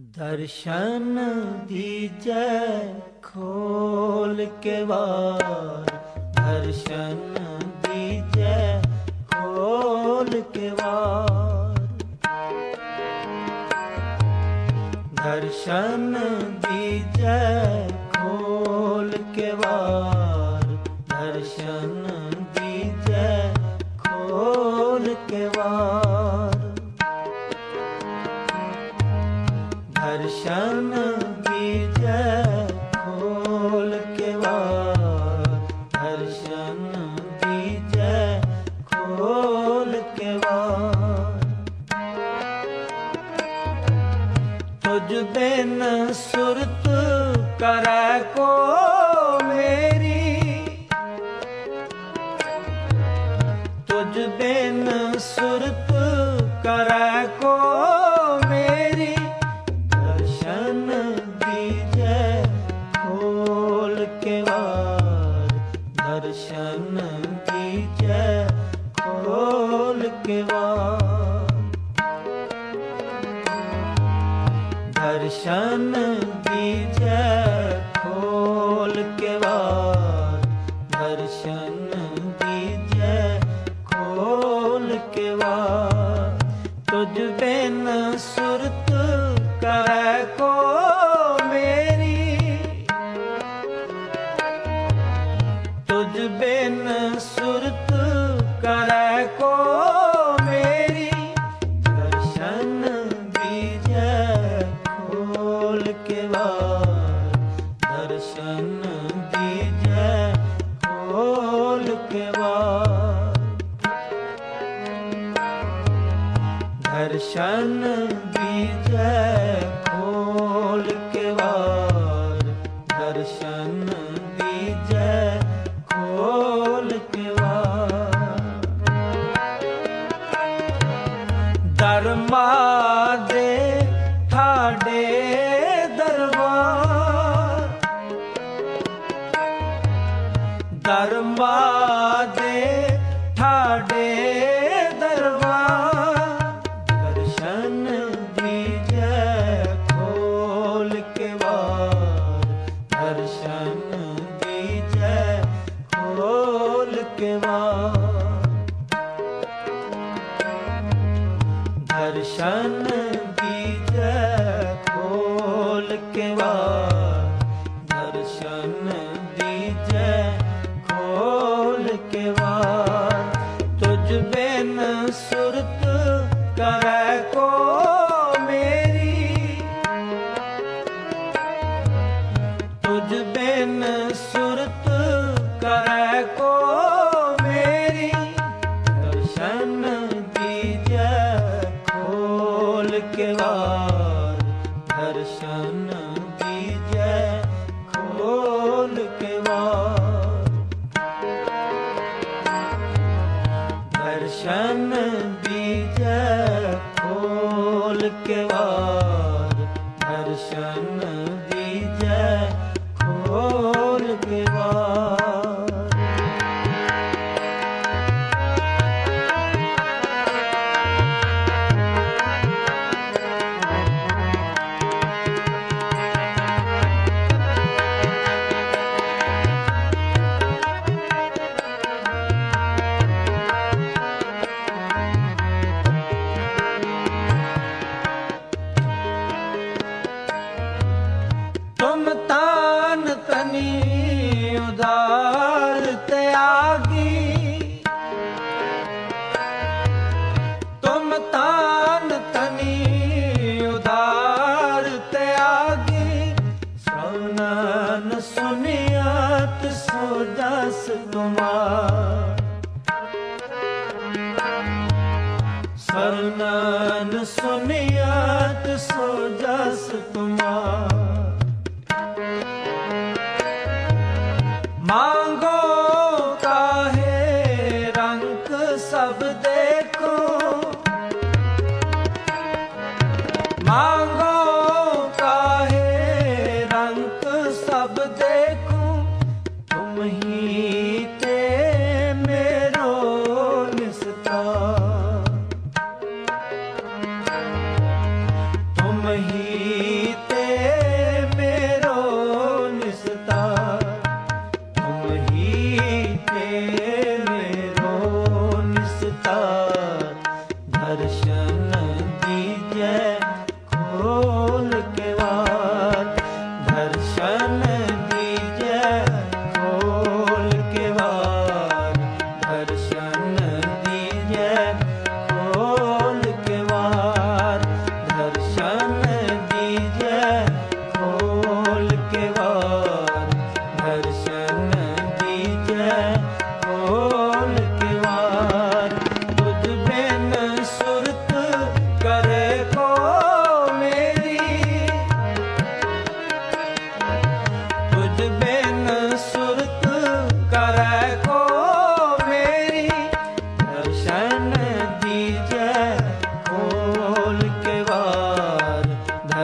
ਦਰਸ਼ਨ ਦੀਜੈ ਖੋਲ ਕੇ ਵਾਰ। ਦਰਸ਼ਨ ਦੀਜੈ ਖੋਲ ਕੇ ਵਾਰ। ਦਰਸ਼ਨ ਦੀਜੈ ਖੋਲ ਕੇ ਵਾਰ। ਦਰਸ਼ਨ ਤੁਝ ਬਿਨ ਸੁਰਤ ਕਰੈ ਕੋ ਮੇਰੀ। ਤੁਝ ਬਿਨ ਸੁਰਤ ਕਰੈ ਕੋ ਮੇਰੀ। ਦਰਸ਼ਨ ਦੀਜੈ ਖੋਲ ਕੇ ਵਾਰ। ਦਰਸ਼ਨ ਦੀਜੈ ਖੋਲ ਕੇ ਵਾਰ। ਦਰਸ਼ਨ ਦੀਜੈ ਖੋਲ ਕੇ ਵਾਰ। ਦਰਸ਼ਨ ਦੀਜੈ ਖੋਲ ਕੇ ਵਾਰ। ਤੁਝ ਬਿਨ ਸੁਰਤ ਕਰੈ ਕੋ ਖੋਲ ਦਰਸ਼ਨ ਦੀਜੈ ਖੋਲ ਕੇ ਵਾਰ ਦਰਸ਼ਨ ਦੀਜੈ ਖੋਲ ਕੇ ਵਾਰ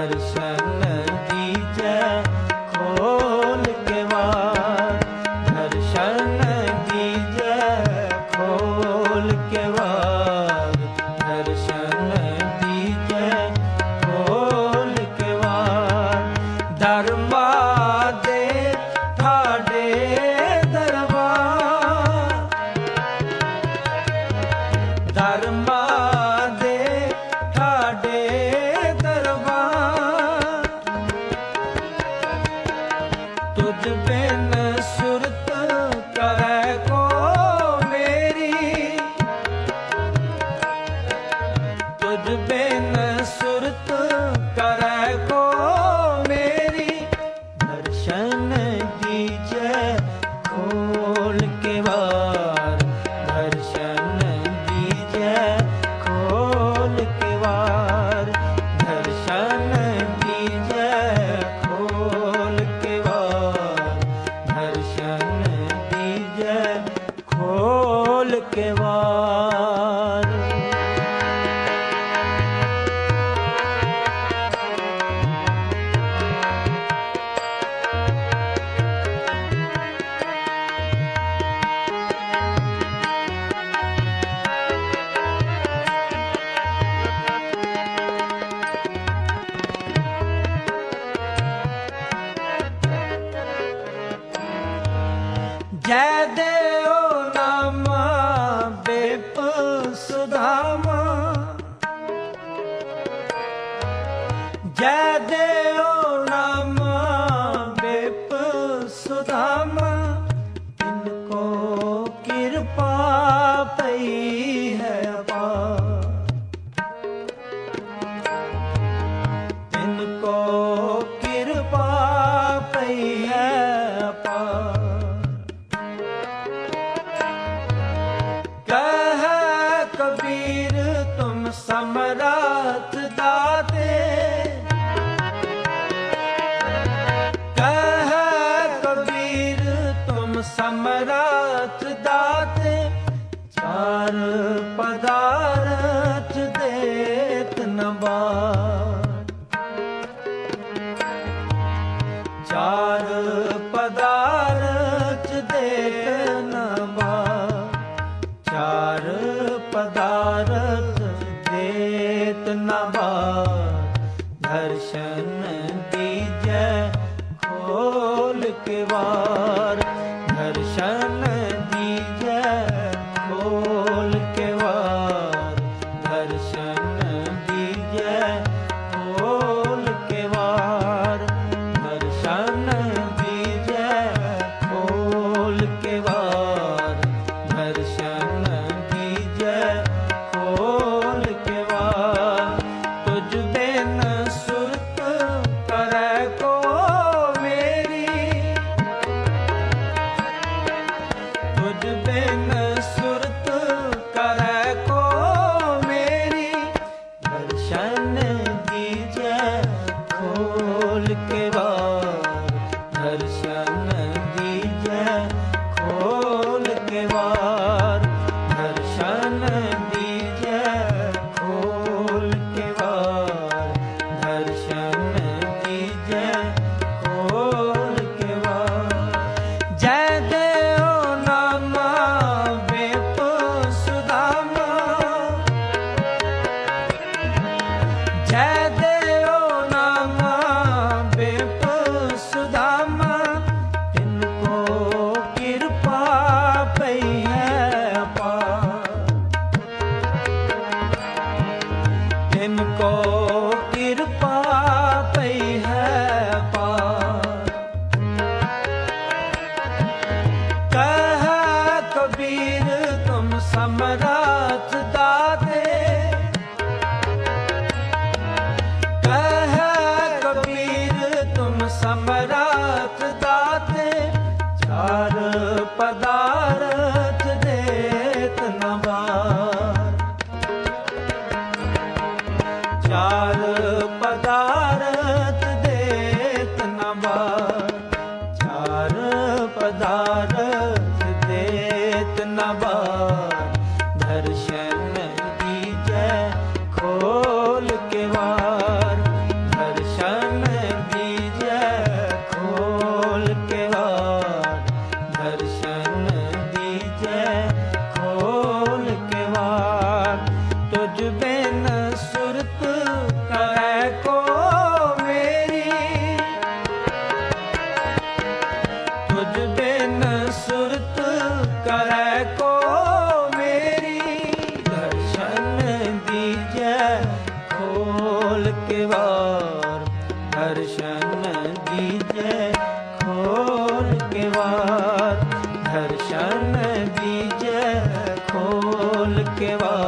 Hare ਖੋਲ ਕੇ ਪਦਾਰਥ ਦੇਤ ਨਾ ਦਰਸ਼ਨ ਖੋਲ